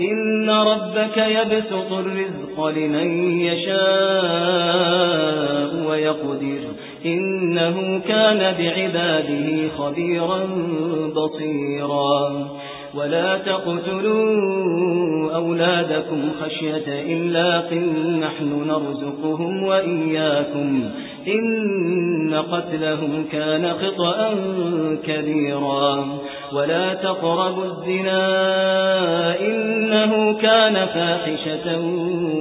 إن ربك يبسط الرزق لمن يشاء ويقدر. إنه كان بعباده خبيرا بصيرا. ولا تقتلوا أولادكم خشية إلا قل نحن نرزقهم وإياكم. إن قتلهم كان خطأ كبيرا. ولا تقربوا الزنا إنه كان فاحشة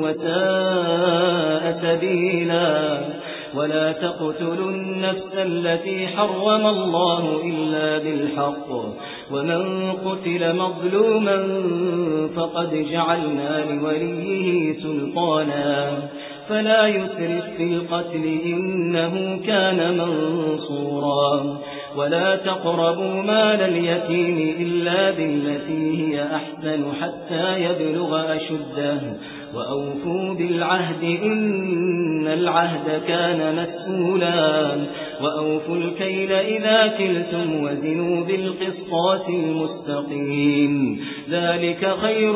وساء سبيلا. ولا تقتلوا النفس التي حرم الله إلا بالحق. ومن قتل مظلوما فقد جعلنا لوليه سلطانا. فلا يسرف في القتل إنه كان منصورا. ولا تقربوا مال اليتيم إلا بالتي هي أحسن حتى يبلغ أشده. وأوفوا بالعهد إن العهد كان مسؤولا. وأوفوا الكيل إذا كلتم وزنوا بالقسطاس المستقيم. ذلك خير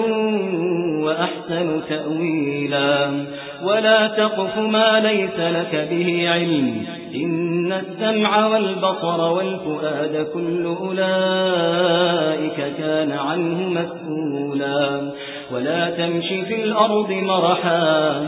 وأحسن تأويلا. ولا تقف ما ليس لك به علم. إن السمع والبصر والفؤاد كل أولئك كان عنه مسؤولا. ولا تمشي في الأرض مرحا.